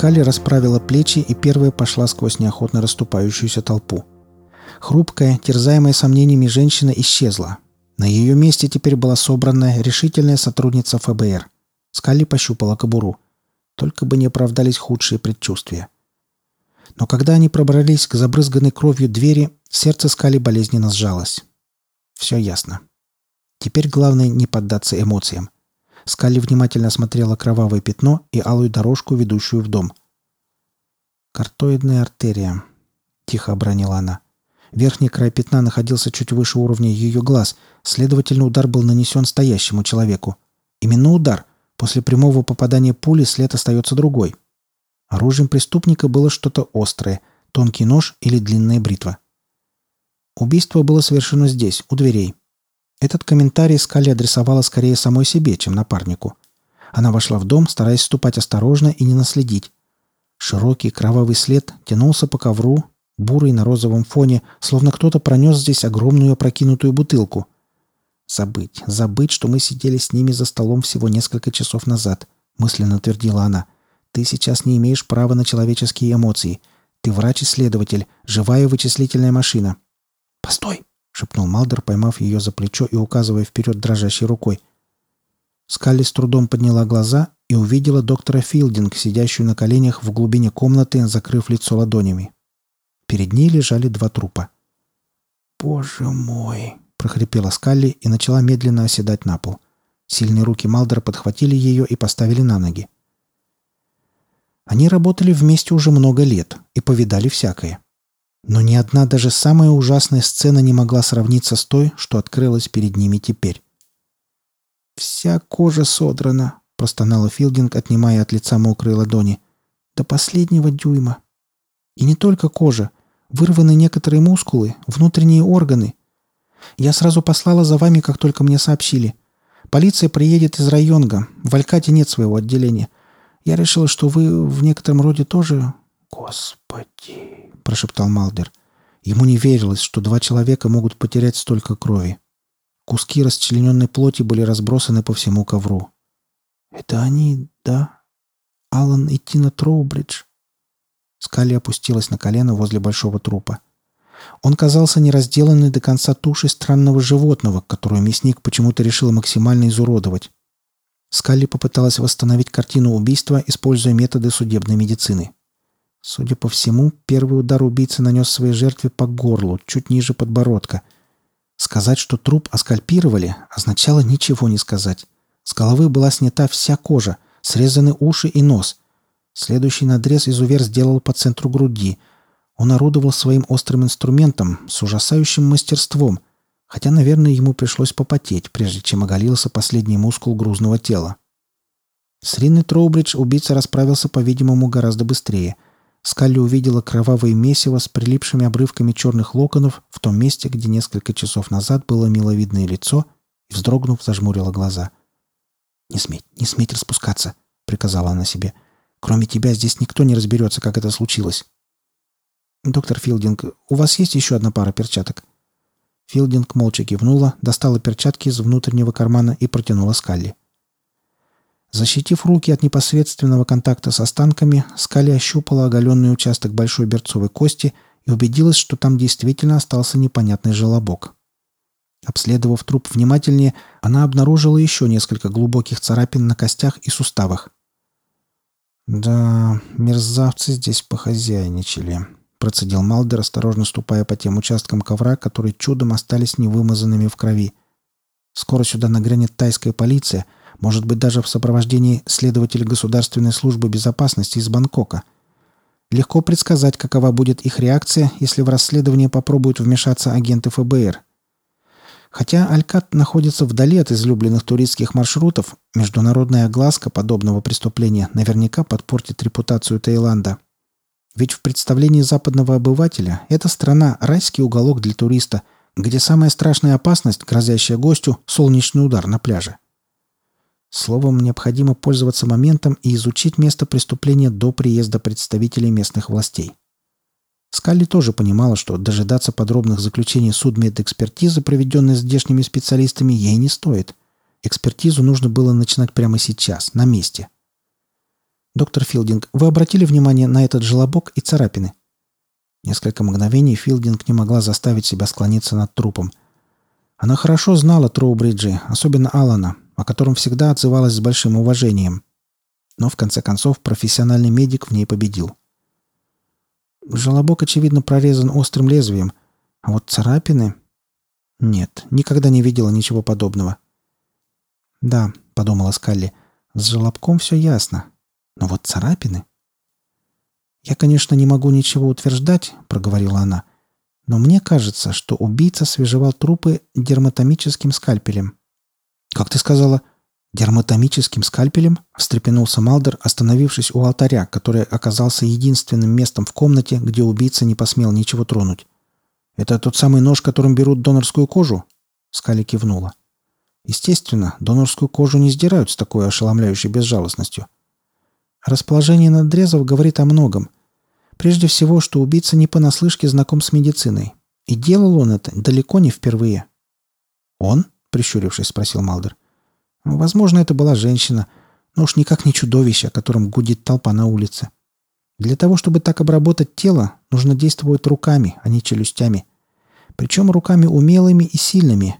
Скали расправила плечи и первая пошла сквозь неохотно расступающуюся толпу. Хрупкая, терзаемая сомнениями женщина исчезла. На ее месте теперь была собранная, решительная сотрудница ФБР. Скали пощупала кобуру. Только бы не оправдались худшие предчувствия. Но когда они пробрались к забрызганной кровью двери, сердце Скали болезненно сжалось. Все ясно. Теперь главное не поддаться эмоциям. Скали внимательно осмотрела кровавое пятно и алую дорожку, ведущую в дом. «Картоидная артерия», — тихо обронила она. Верхний край пятна находился чуть выше уровня ее глаз, следовательно, удар был нанесен стоящему человеку. Именно удар. После прямого попадания пули след остается другой. Оружием преступника было что-то острое, тонкий нож или длинная бритва. Убийство было совершено здесь, у дверей. Этот комментарий Скали адресовала скорее самой себе, чем напарнику. Она вошла в дом, стараясь ступать осторожно и не наследить. Широкий кровавый след тянулся по ковру, бурый на розовом фоне, словно кто-то пронес здесь огромную опрокинутую бутылку. «Забыть, забыть, что мы сидели с ними за столом всего несколько часов назад», — мысленно твердила она. «Ты сейчас не имеешь права на человеческие эмоции. Ты врач-исследователь, живая вычислительная машина». «Постой!» — шепнул Малдер, поймав ее за плечо и указывая вперед дрожащей рукой. Скалли с трудом подняла глаза и увидела доктора Филдинг, сидящую на коленях в глубине комнаты, закрыв лицо ладонями. Перед ней лежали два трупа. «Боже мой!» — прохрипела Скалли и начала медленно оседать на пол. Сильные руки Малдера подхватили ее и поставили на ноги. Они работали вместе уже много лет и повидали всякое. Но ни одна даже самая ужасная сцена не могла сравниться с той, что открылась перед ними теперь. «Вся кожа содрана», — простонала Филдинг, отнимая от лица мокрые ладони. «До последнего дюйма. И не только кожа. Вырваны некоторые мускулы, внутренние органы. Я сразу послала за вами, как только мне сообщили. Полиция приедет из районга. В Алькате нет своего отделения. Я решила, что вы в некотором роде тоже... Господи!» — прошептал Малдер. Ему не верилось, что два человека могут потерять столько крови. Куски расчлененной плоти были разбросаны по всему ковру. «Это они, да? Алан и Тина Троубридж?» Скали опустилась на колено возле большого трупа. Он казался неразделанной до конца тушей странного животного, которую мясник почему-то решил максимально изуродовать. Скалли попыталась восстановить картину убийства, используя методы судебной медицины. Судя по всему, первый удар убийцы нанес своей жертве по горлу, чуть ниже подбородка. Сказать, что труп оскальпировали, означало ничего не сказать. С головы была снята вся кожа, срезаны уши и нос. Следующий надрез изувер сделал по центру груди. Он орудовал своим острым инструментом с ужасающим мастерством, хотя, наверное, ему пришлось попотеть, прежде чем оголился последний мускул грузного тела. С Риной Троубридж убийца расправился, по-видимому, гораздо быстрее – Скалли увидела кровавое месиво с прилипшими обрывками черных локонов в том месте, где несколько часов назад было миловидное лицо, и, вздрогнув, зажмурила глаза. «Не сметь, не сметь распускаться», — приказала она себе. «Кроме тебя здесь никто не разберется, как это случилось». «Доктор Филдинг, у вас есть еще одна пара перчаток?» Филдинг молча кивнула, достала перчатки из внутреннего кармана и протянула Скалли. Защитив руки от непосредственного контакта с останками, Скали ощупала оголенный участок большой берцовой кости и убедилась, что там действительно остался непонятный желобок. Обследовав труп внимательнее, она обнаружила еще несколько глубоких царапин на костях и суставах. «Да, мерзавцы здесь похозяйничали», — процедил Малдер, осторожно ступая по тем участкам ковра, которые чудом остались невымазанными в крови. «Скоро сюда нагрянет тайская полиция», — может быть, даже в сопровождении следователя Государственной службы безопасности из Бангкока. Легко предсказать, какова будет их реакция, если в расследование попробуют вмешаться агенты ФБР. Хотя Алькат находится вдали от излюбленных туристских маршрутов, международная огласка подобного преступления наверняка подпортит репутацию Таиланда. Ведь в представлении западного обывателя эта страна – райский уголок для туриста, где самая страшная опасность, грозящая гостю – солнечный удар на пляже. Словом, необходимо пользоваться моментом и изучить место преступления до приезда представителей местных властей. Скалли тоже понимала, что дожидаться подробных заключений судмедэкспертизы, проведенной здешними специалистами, ей не стоит. Экспертизу нужно было начинать прямо сейчас, на месте. «Доктор Филдинг, вы обратили внимание на этот желобок и царапины?» Несколько мгновений Филдинг не могла заставить себя склониться над трупом. Она хорошо знала Троубриджи, особенно Алана, о котором всегда отзывалась с большим уважением. Но, в конце концов, профессиональный медик в ней победил. Желобок, очевидно, прорезан острым лезвием, а вот царапины... Нет, никогда не видела ничего подобного. «Да», — подумала Скалли, — «с желобком все ясно. Но вот царапины...» «Я, конечно, не могу ничего утверждать», — проговорила она, «но мне кажется, что убийца свежевал трупы дерматомическим скальпелем». «Как ты сказала?» «Дерматомическим скальпелем?» — встрепенулся Малдер, остановившись у алтаря, который оказался единственным местом в комнате, где убийца не посмел ничего тронуть. «Это тот самый нож, которым берут донорскую кожу?» Скали кивнула. «Естественно, донорскую кожу не сдирают с такой ошеломляющей безжалостностью. Расположение надрезов говорит о многом. Прежде всего, что убийца не понаслышке знаком с медициной. И делал он это далеко не впервые. «Он?» — прищурившись, спросил Малдер. «Возможно, это была женщина, но уж никак не чудовище, о котором гудит толпа на улице. Для того, чтобы так обработать тело, нужно действовать руками, а не челюстями. Причем руками умелыми и сильными.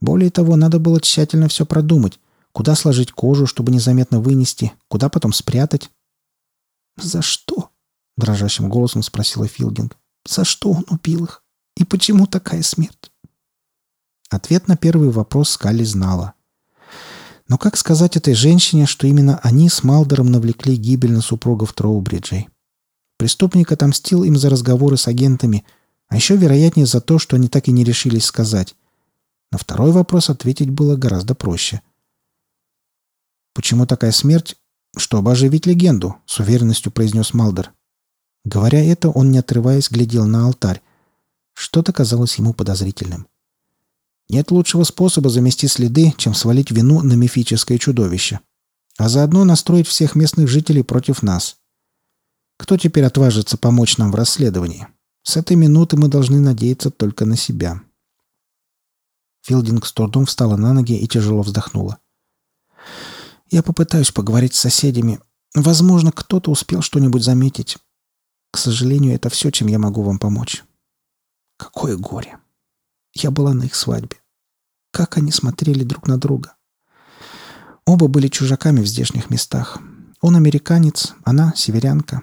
Более того, надо было тщательно все продумать, Куда сложить кожу, чтобы незаметно вынести? Куда потом спрятать? «За что?» — дрожащим голосом спросила Филдинг. «За что он убил их? И почему такая смерть?» Ответ на первый вопрос Скалли знала. Но как сказать этой женщине, что именно они с Малдером навлекли гибель на супругов Троубриджей? Преступник отомстил им за разговоры с агентами, а еще вероятнее за то, что они так и не решились сказать. На второй вопрос ответить было гораздо проще. «Почему такая смерть?» «Чтобы оживить легенду», — с уверенностью произнес Малдер. Говоря это, он, не отрываясь, глядел на алтарь. Что-то казалось ему подозрительным. Нет лучшего способа замести следы, чем свалить вину на мифическое чудовище. А заодно настроить всех местных жителей против нас. Кто теперь отважится помочь нам в расследовании? С этой минуты мы должны надеяться только на себя. Филдинг с трудом встала на ноги и тяжело вздохнула. Я попытаюсь поговорить с соседями. Возможно, кто-то успел что-нибудь заметить. К сожалению, это все, чем я могу вам помочь. Какое горе. Я была на их свадьбе. Как они смотрели друг на друга. Оба были чужаками в здешних местах. Он американец, она северянка.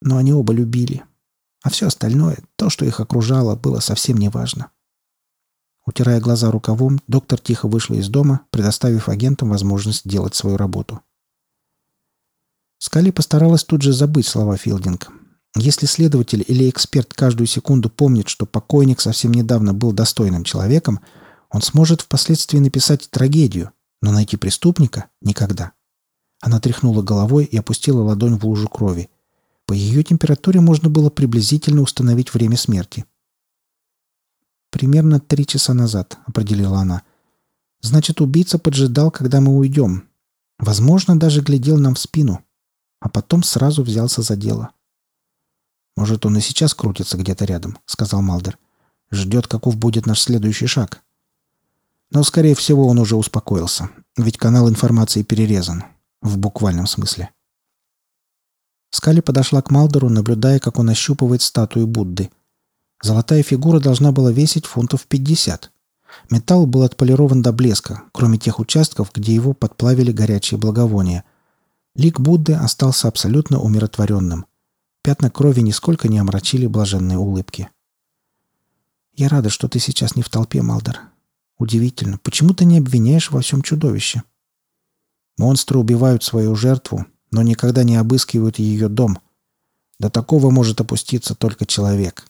Но они оба любили. А все остальное, то, что их окружало, было совсем неважно. Утирая глаза рукавом, доктор тихо вышла из дома, предоставив агентам возможность делать свою работу. Скали постаралась тут же забыть слова Филдинг. Если следователь или эксперт каждую секунду помнит, что покойник совсем недавно был достойным человеком, он сможет впоследствии написать трагедию, но найти преступника — никогда. Она тряхнула головой и опустила ладонь в лужу крови. По ее температуре можно было приблизительно установить время смерти. «Примерно три часа назад», — определила она. «Значит, убийца поджидал, когда мы уйдем. Возможно, даже глядел нам в спину. А потом сразу взялся за дело». «Может, он и сейчас крутится где-то рядом», — сказал Малдер. «Ждет, каков будет наш следующий шаг». Но, скорее всего, он уже успокоился, ведь канал информации перерезан. В буквальном смысле. Скали подошла к Малдеру, наблюдая, как он ощупывает статую Будды — Золотая фигура должна была весить фунтов 50. Металл был отполирован до блеска, кроме тех участков, где его подплавили горячие благовония. Лик Будды остался абсолютно умиротворенным. Пятна крови нисколько не омрачили блаженные улыбки. «Я рада, что ты сейчас не в толпе, Малдер. Удивительно, почему ты не обвиняешь во всем чудовище?» «Монстры убивают свою жертву, но никогда не обыскивают ее дом. До такого может опуститься только человек».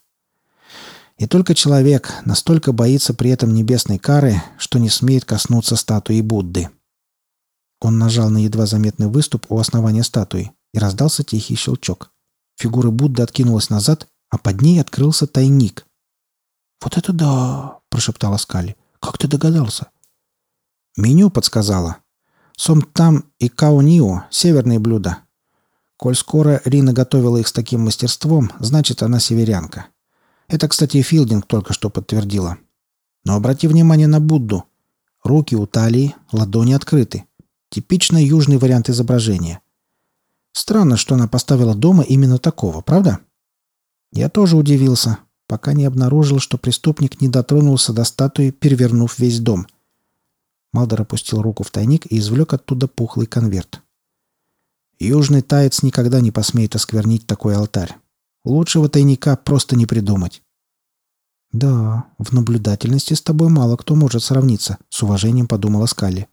И только человек настолько боится при этом небесной кары, что не смеет коснуться статуи Будды. Он нажал на едва заметный выступ у основания статуи, и раздался тихий щелчок. Фигура Будды откинулась назад, а под ней открылся тайник. «Вот это да!» – прошептала Скали. «Как ты догадался?» «Меню подсказала. Сом там и каонио – северные блюда. Коль скоро Рина готовила их с таким мастерством, значит, она северянка. Это, кстати, Филдинг только что подтвердила. Но обрати внимание на Будду. Руки у талии, ладони открыты. Типичный южный вариант изображения. Странно, что она поставила дома именно такого, правда? Я тоже удивился, пока не обнаружил, что преступник не дотронулся до статуи, перевернув весь дом. Малдор опустил руку в тайник и извлек оттуда пухлый конверт. Южный таец никогда не посмеет осквернить такой алтарь. Лучшего тайника просто не придумать. «Да, в наблюдательности с тобой мало кто может сравниться», — с уважением подумала Скалли.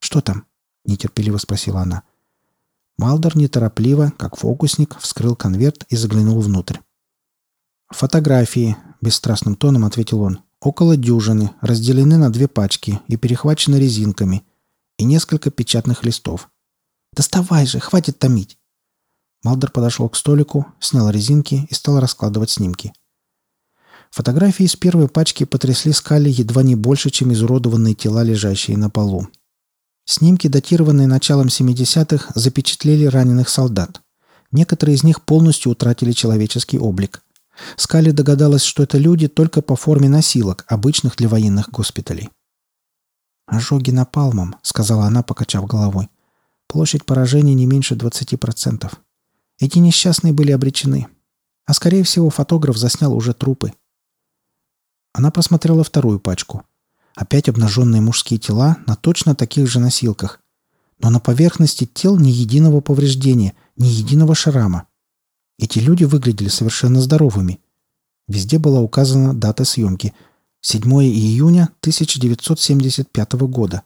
«Что там?» — нетерпеливо спросила она. Малдор неторопливо, как фокусник, вскрыл конверт и заглянул внутрь. «Фотографии», — бесстрастным тоном ответил он. «Около дюжины, разделены на две пачки и перехвачены резинками. И несколько печатных листов. Доставай же, хватит томить!» Малдор подошел к столику, снял резинки и стал раскладывать снимки. Фотографии из первой пачки потрясли скали едва не больше, чем изуродованные тела, лежащие на полу. Снимки, датированные началом 70-х, запечатлели раненых солдат. Некоторые из них полностью утратили человеческий облик. Скали догадалась, что это люди только по форме носилок, обычных для военных госпиталей. «Ожоги напалмом», — сказала она, покачав головой. «Площадь поражения не меньше 20%. Эти несчастные были обречены. А скорее всего, фотограф заснял уже трупы. Она просмотрела вторую пачку. Опять обнаженные мужские тела на точно таких же носилках. Но на поверхности тел ни единого повреждения, ни единого шрама. Эти люди выглядели совершенно здоровыми. Везде была указана дата съемки – 7 июня 1975 года.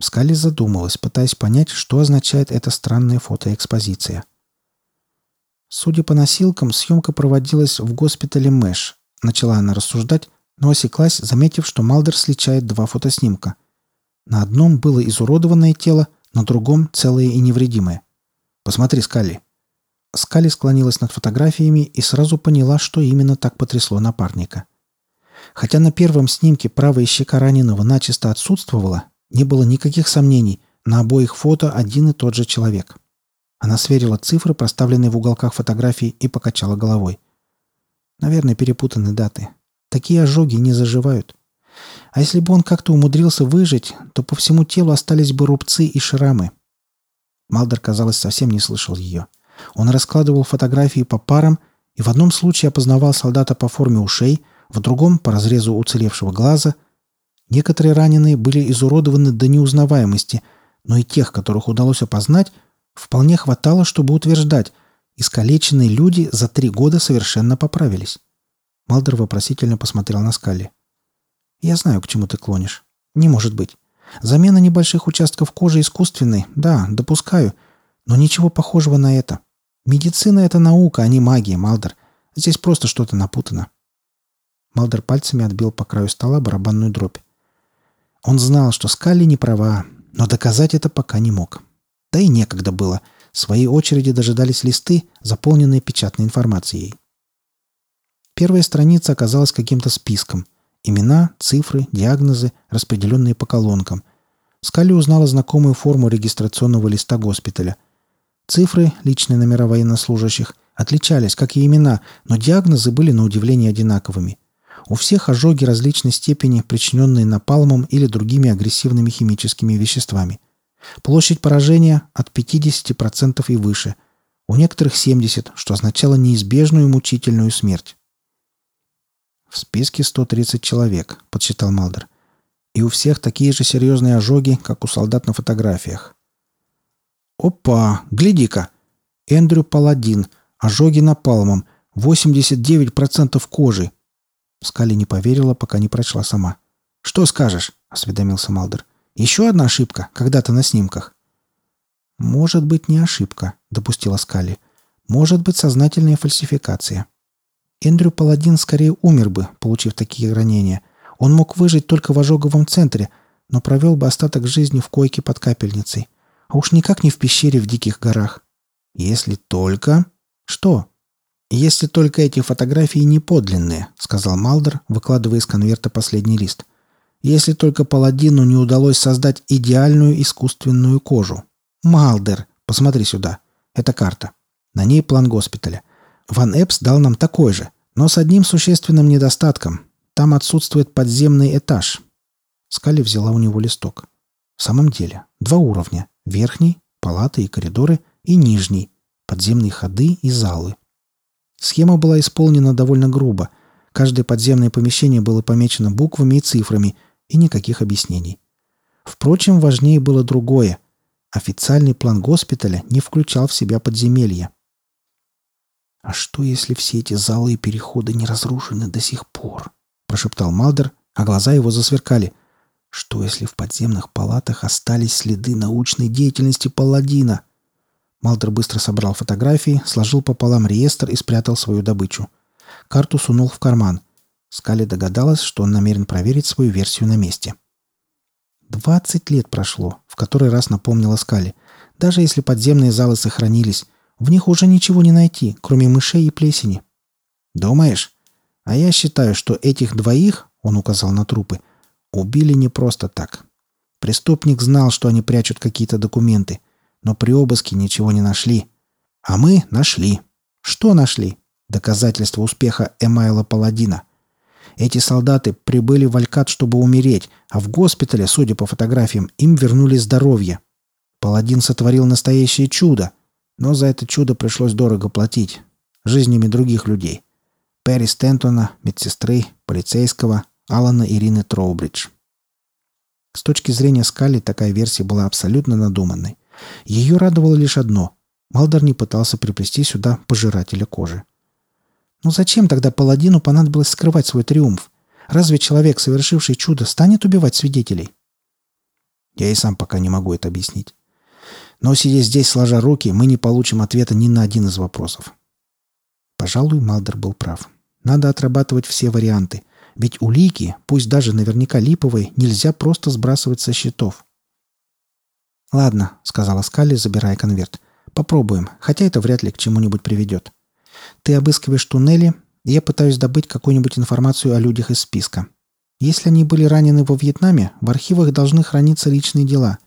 Скали задумалась, пытаясь понять, что означает эта странная фотоэкспозиция. Судя по носилкам, съемка проводилась в госпитале Мэш, Начала она рассуждать, но осеклась, заметив, что Малдер сличает два фотоснимка. На одном было изуродованное тело, на другом — целое и невредимое. «Посмотри, Скалли». Скалли склонилась над фотографиями и сразу поняла, что именно так потрясло напарника. Хотя на первом снимке правая щека раненого начисто отсутствовала, не было никаких сомнений, на обоих фото один и тот же человек. Она сверила цифры, проставленные в уголках фотографий, и покачала головой. Наверное, перепутаны даты. Такие ожоги не заживают. А если бы он как-то умудрился выжить, то по всему телу остались бы рубцы и шрамы. Малдер, казалось, совсем не слышал ее. Он раскладывал фотографии по парам и в одном случае опознавал солдата по форме ушей, в другом — по разрезу уцелевшего глаза. Некоторые раненые были изуродованы до неузнаваемости, но и тех, которых удалось опознать, вполне хватало, чтобы утверждать — Искалеченные люди за три года совершенно поправились. Малдер вопросительно посмотрел на Скалли. «Я знаю, к чему ты клонишь. Не может быть. Замена небольших участков кожи искусственной, да, допускаю, но ничего похожего на это. Медицина — это наука, а не магия, Малдер. Здесь просто что-то напутано». Малдер пальцами отбил по краю стола барабанную дробь. Он знал, что Скалли не права, но доказать это пока не мог. Да и некогда было — в своей очереди дожидались листы, заполненные печатной информацией. Первая страница оказалась каким-то списком. Имена, цифры, диагнозы, распределенные по колонкам. Скали узнала знакомую форму регистрационного листа госпиталя. Цифры, личные номера военнослужащих, отличались, как и имена, но диагнозы были на удивление одинаковыми. У всех ожоги различной степени, причиненные напалмом или другими агрессивными химическими веществами – Площадь поражения от 50% и выше. У некоторых 70%, что означало неизбежную мучительную смерть. «В списке 130 человек», — подсчитал Малдер. «И у всех такие же серьезные ожоги, как у солдат на фотографиях». «Опа! Гляди-ка! Эндрю Паладин. Ожоги напалмом. 89% кожи». Скали не поверила, пока не прочла сама. «Что скажешь?» — осведомился Малдер. Еще одна ошибка, когда-то на снимках. Может быть, не ошибка, допустила Скали. Может быть, сознательная фальсификация. Эндрю Паладин скорее умер бы, получив такие ранения. Он мог выжить только в ожоговом центре, но провел бы остаток жизни в койке под капельницей. А уж никак не в пещере в диких горах. Если только... Что? Если только эти фотографии не подлинные, сказал Малдер, выкладывая из конверта последний лист. — если только паладину не удалось создать идеальную искусственную кожу. Малдер, посмотри сюда. Это карта. На ней план госпиталя. Ван Эпс дал нам такой же, но с одним существенным недостатком. Там отсутствует подземный этаж. Скали взяла у него листок. В самом деле, два уровня. Верхний, палаты и коридоры, и нижний – подземные ходы и залы. Схема была исполнена довольно грубо. Каждое подземное помещение было помечено буквами и цифрами, и никаких объяснений. Впрочем, важнее было другое. Официальный план госпиталя не включал в себя подземелья. «А что, если все эти залы и переходы не разрушены до сих пор?» – прошептал Малдер, а глаза его засверкали. «Что, если в подземных палатах остались следы научной деятельности паладина?» Малдер быстро собрал фотографии, сложил пополам реестр и спрятал свою добычу. Карту сунул в карман. Скали догадалась, что он намерен проверить свою версию на месте. «Двадцать лет прошло», — в который раз напомнила Скали. «Даже если подземные залы сохранились, в них уже ничего не найти, кроме мышей и плесени». «Думаешь? А я считаю, что этих двоих, — он указал на трупы, — убили не просто так. Преступник знал, что они прячут какие-то документы, но при обыске ничего не нашли. А мы нашли. Что нашли? Доказательство успеха Эмайла Паладина. Эти солдаты прибыли в Алькат, чтобы умереть, а в госпитале, судя по фотографиям, им вернули здоровье. Паладин сотворил настоящее чудо, но за это чудо пришлось дорого платить. Жизнями других людей. Перри Стентона, медсестры, полицейского, Алана Ирины Троубридж. С точки зрения Скали такая версия была абсолютно надуманной. Ее радовало лишь одно – Малдор не пытался приплести сюда пожирателя кожи. Но зачем тогда паладину понадобилось скрывать свой триумф? Разве человек, совершивший чудо, станет убивать свидетелей? Я и сам пока не могу это объяснить. Но сидя здесь, сложа руки, мы не получим ответа ни на один из вопросов. Пожалуй, Малдер был прав. Надо отрабатывать все варианты. Ведь улики, пусть даже наверняка липовые, нельзя просто сбрасывать со счетов. «Ладно», — сказала Скалли, забирая конверт. «Попробуем, хотя это вряд ли к чему-нибудь приведет. Ты обыскиваешь туннели, и я пытаюсь добыть какую-нибудь информацию о людях из списка. Если они были ранены во Вьетнаме, в архивах должны храниться личные дела.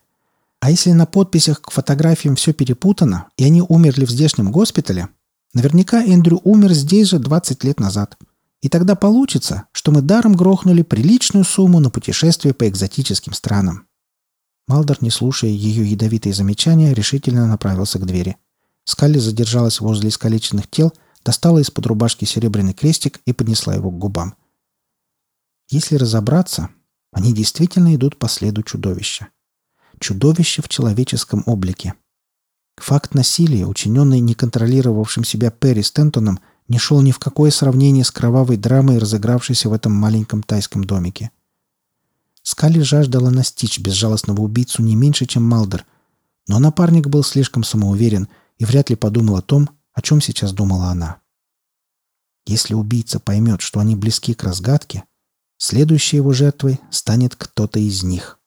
А если на подписях к фотографиям все перепутано, и они умерли в здешнем госпитале, наверняка Эндрю умер здесь же 20 лет назад. И тогда получится, что мы даром грохнули приличную сумму на путешествие по экзотическим странам. Малдор, не слушая ее ядовитые замечания, решительно направился к двери. Скалли задержалась возле искалеченных тел, достала из-под рубашки серебряный крестик и поднесла его к губам. Если разобраться, они действительно идут по следу чудовища. Чудовище в человеческом облике. Факт насилия, учиненный неконтролировавшим себя Перри Стентоном, не шел ни в какое сравнение с кровавой драмой, разыгравшейся в этом маленьком тайском домике. Скали жаждала настичь безжалостного убийцу не меньше, чем Малдер, но напарник был слишком самоуверен и вряд ли подумал о том, о чем сейчас думала она. Если убийца поймет, что они близки к разгадке, следующей его жертвой станет кто-то из них.